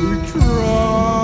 will try.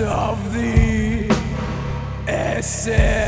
of the essence.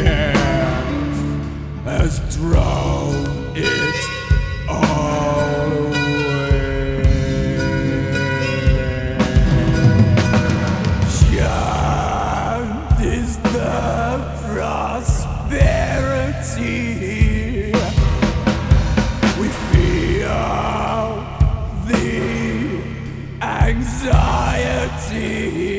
anxiety.